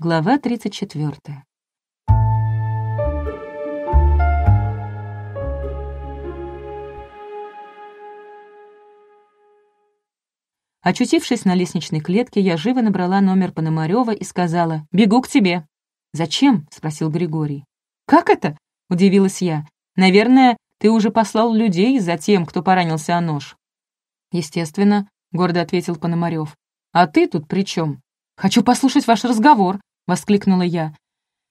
Глава 34. Очутившись на лестничной клетке, я живо набрала номер Пономарёва и сказала «Бегу к тебе». «Зачем?» — спросил Григорий. «Как это?» — удивилась я. «Наверное, ты уже послал людей за тем, кто поранился о нож». «Естественно», — гордо ответил Пономарёв. «А ты тут при чем? «Хочу послушать ваш разговор», — воскликнула я.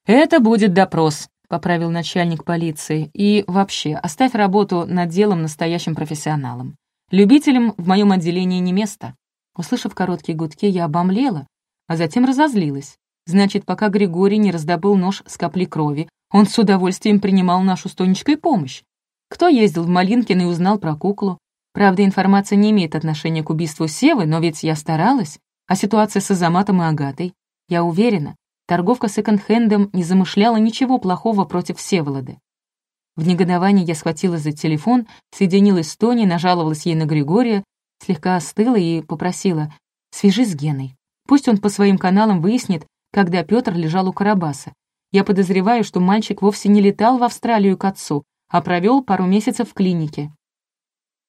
«Это будет допрос», — поправил начальник полиции. «И вообще, оставь работу над делом настоящим профессионалом. Любителям в моем отделении не место». Услышав короткие гудки, я обомлела, а затем разозлилась. Значит, пока Григорий не раздобыл нож с капли крови, он с удовольствием принимал нашу с Тонечкой помощь. Кто ездил в Малинкино и узнал про куклу? Правда, информация не имеет отношения к убийству Севы, но ведь я старалась. А ситуация с Азаматом и Агатой? Я уверена, торговка секонд-хендом не замышляла ничего плохого против Всеволода. В негодовании я схватила за телефон, соединилась с Тони, нажаловалась ей на Григория, слегка остыла и попросила «Свяжись с Геной. Пусть он по своим каналам выяснит, когда Петр лежал у Карабаса. Я подозреваю, что мальчик вовсе не летал в Австралию к отцу, а провел пару месяцев в клинике».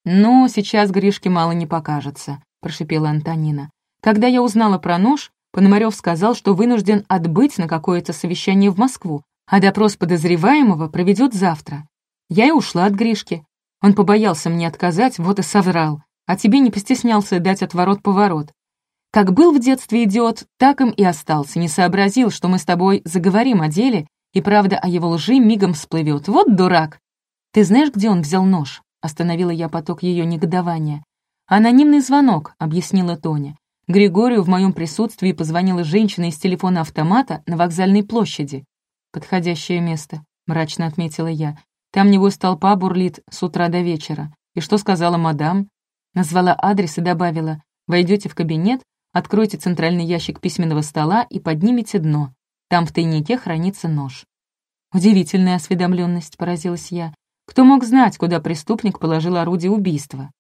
«Ну, сейчас Гришке мало не покажется», — прошипела Антонина. «Когда я узнала про нож, Пономарев сказал, что вынужден отбыть на какое-то совещание в Москву, а допрос подозреваемого проведет завтра. Я и ушла от Гришки. Он побоялся мне отказать, вот и соврал, а тебе не постеснялся дать отворот-поворот. Как был в детстве идиот, так им и остался, не сообразил, что мы с тобой заговорим о деле, и правда о его лжи мигом всплывет. Вот дурак! Ты знаешь, где он взял нож? Остановила я поток ее негодования. «Анонимный звонок», — объяснила Тоня. Григорию в моем присутствии позвонила женщина из телефона автомата на вокзальной площади. «Подходящее место», — мрачно отметила я. «Там, небось, толпа бурлит с утра до вечера. И что сказала мадам?» Назвала адрес и добавила, «Войдете в кабинет, откройте центральный ящик письменного стола и поднимите дно. Там в тайнике хранится нож». «Удивительная осведомленность», — поразилась я. «Кто мог знать, куда преступник положил орудие убийства?»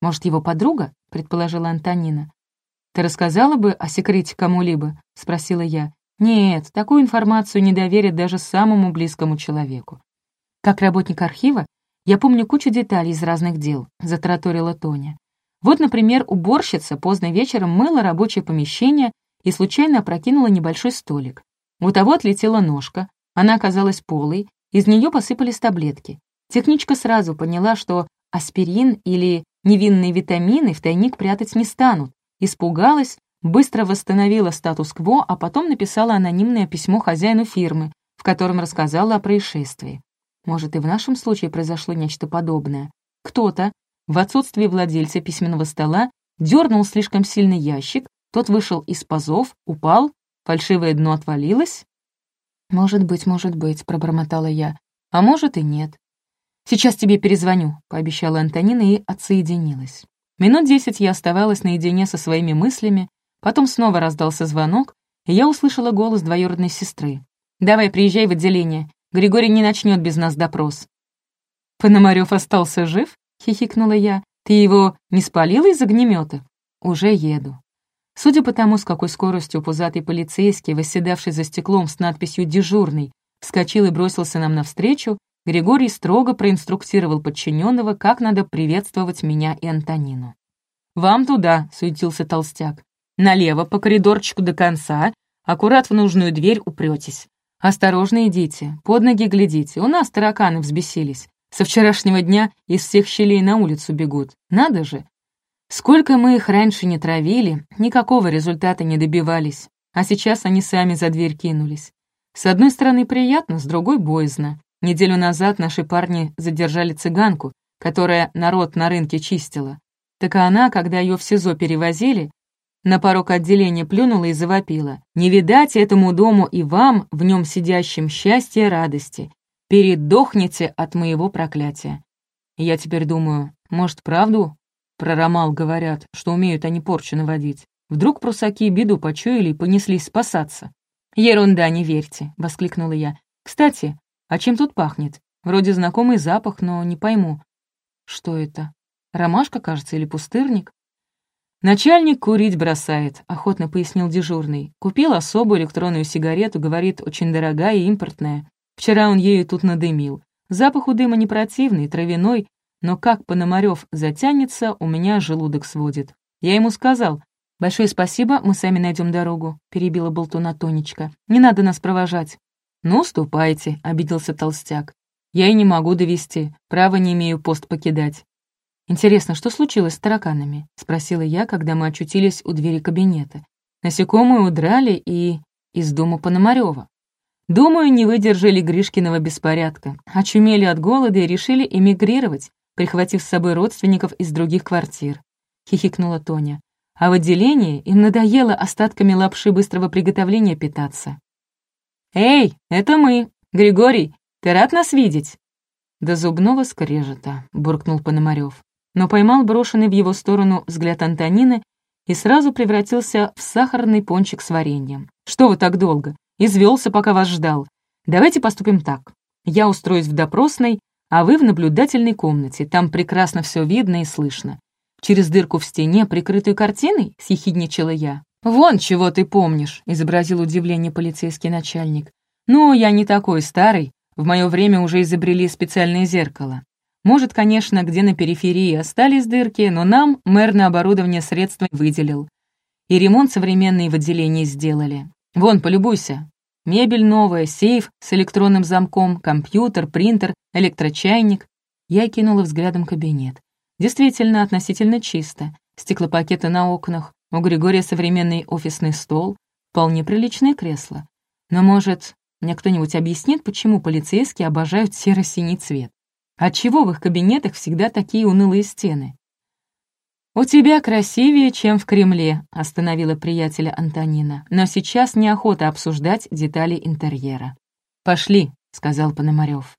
«Может, его подруга?» — предположила Антонина. «Ты рассказала бы о секрете кому-либо?» — спросила я. Нет, такую информацию не доверят даже самому близкому человеку. Как работник архива, я помню кучу деталей из разных дел, затраторила Тоня. Вот, например, уборщица поздно вечером мыла рабочее помещение и случайно опрокинула небольшой столик. У того отлетела ножка, она оказалась полой, из нее посыпались таблетки. Техничка сразу поняла, что аспирин или невинные витамины в тайник прятать не станут, испугалась быстро восстановила статус-кво, а потом написала анонимное письмо хозяину фирмы, в котором рассказала о происшествии. Может, и в нашем случае произошло нечто подобное. Кто-то, в отсутствие владельца письменного стола, дернул слишком сильный ящик, тот вышел из пазов, упал, фальшивое дно отвалилось. «Может быть, может быть», — пробормотала я. «А может и нет». «Сейчас тебе перезвоню», — пообещала Антонина и отсоединилась. Минут десять я оставалась наедине со своими мыслями, Потом снова раздался звонок, и я услышала голос двоюродной сестры. «Давай, приезжай в отделение. Григорий не начнет без нас допрос». «Пономарёв остался жив?» — хихикнула я. «Ты его не спалила из огнемета? «Уже еду». Судя по тому, с какой скоростью пузатый полицейский, восседавший за стеклом с надписью «Дежурный», вскочил и бросился нам навстречу, Григорий строго проинструктировал подчиненного, как надо приветствовать меня и Антонину. «Вам туда», — суетился толстяк. Налево по коридорчику до конца, аккурат в нужную дверь упретесь. Осторожно идите, под ноги глядите, у нас тараканы взбесились. Со вчерашнего дня из всех щелей на улицу бегут. Надо же. Сколько мы их раньше не травили, никакого результата не добивались. А сейчас они сами за дверь кинулись. С одной стороны приятно, с другой боязно. Неделю назад наши парни задержали цыганку, которая народ на рынке чистила. Так она, когда ее в СИЗО перевозили, на порог отделения плюнула и завопила. «Не видать этому дому и вам, в нем сидящим, счастья и радости. Передохните от моего проклятия». я теперь думаю, может, правду про Ромал говорят, что умеют они порчу наводить? Вдруг прусаки беду почуяли и понеслись спасаться? «Ерунда, не верьте», — воскликнула я. «Кстати, а чем тут пахнет? Вроде знакомый запах, но не пойму. Что это? Ромашка, кажется, или пустырник?» «Начальник курить бросает», — охотно пояснил дежурный. «Купил особую электронную сигарету, говорит, очень дорогая и импортная. Вчера он ею тут надымил. Запах у дыма не противный, травяной, но как Пономарев затянется, у меня желудок сводит. Я ему сказал, «Большое спасибо, мы сами найдем дорогу», — перебила болтуна Тонечка. «Не надо нас провожать». «Ну, ступайте», — обиделся толстяк. «Я и не могу довести, права не имею пост покидать». «Интересно, что случилось с тараканами?» — спросила я, когда мы очутились у двери кабинета. Насекомые удрали и... из дома Пономарёва. Думаю, не выдержали Гришкиного беспорядка, очумели от голода и решили эмигрировать, прихватив с собой родственников из других квартир. Хихикнула Тоня. А в отделении им надоело остатками лапши быстрого приготовления питаться. «Эй, это мы! Григорий, ты рад нас видеть?» «До зубного скрежета», — буркнул Пономарёв но поймал брошенный в его сторону взгляд Антонины и сразу превратился в сахарный пончик с вареньем. «Что вы так долго? Извелся, пока вас ждал. Давайте поступим так. Я устроюсь в допросной, а вы в наблюдательной комнате. Там прекрасно все видно и слышно. Через дырку в стене, прикрытую картиной?» — съехидничала я. «Вон, чего ты помнишь», — изобразил удивление полицейский начальник. «Ну, я не такой старый. В мое время уже изобрели специальное зеркало. Может, конечно, где на периферии остались дырки, но нам мэр на оборудование средства выделил. И ремонт современный в отделении сделали. Вон, полюбуйся. Мебель новая, сейф с электронным замком, компьютер, принтер, электрочайник. Я кинула взглядом кабинет. Действительно, относительно чисто. Стеклопакеты на окнах, у Григория современный офисный стол, вполне приличное кресло. Но, может, мне кто-нибудь объяснит, почему полицейские обожают серо-синий цвет? Отчего в их кабинетах всегда такие унылые стены? «У тебя красивее, чем в Кремле», — остановила приятеля Антонина. «Но сейчас неохота обсуждать детали интерьера». «Пошли», — сказал Пономарев.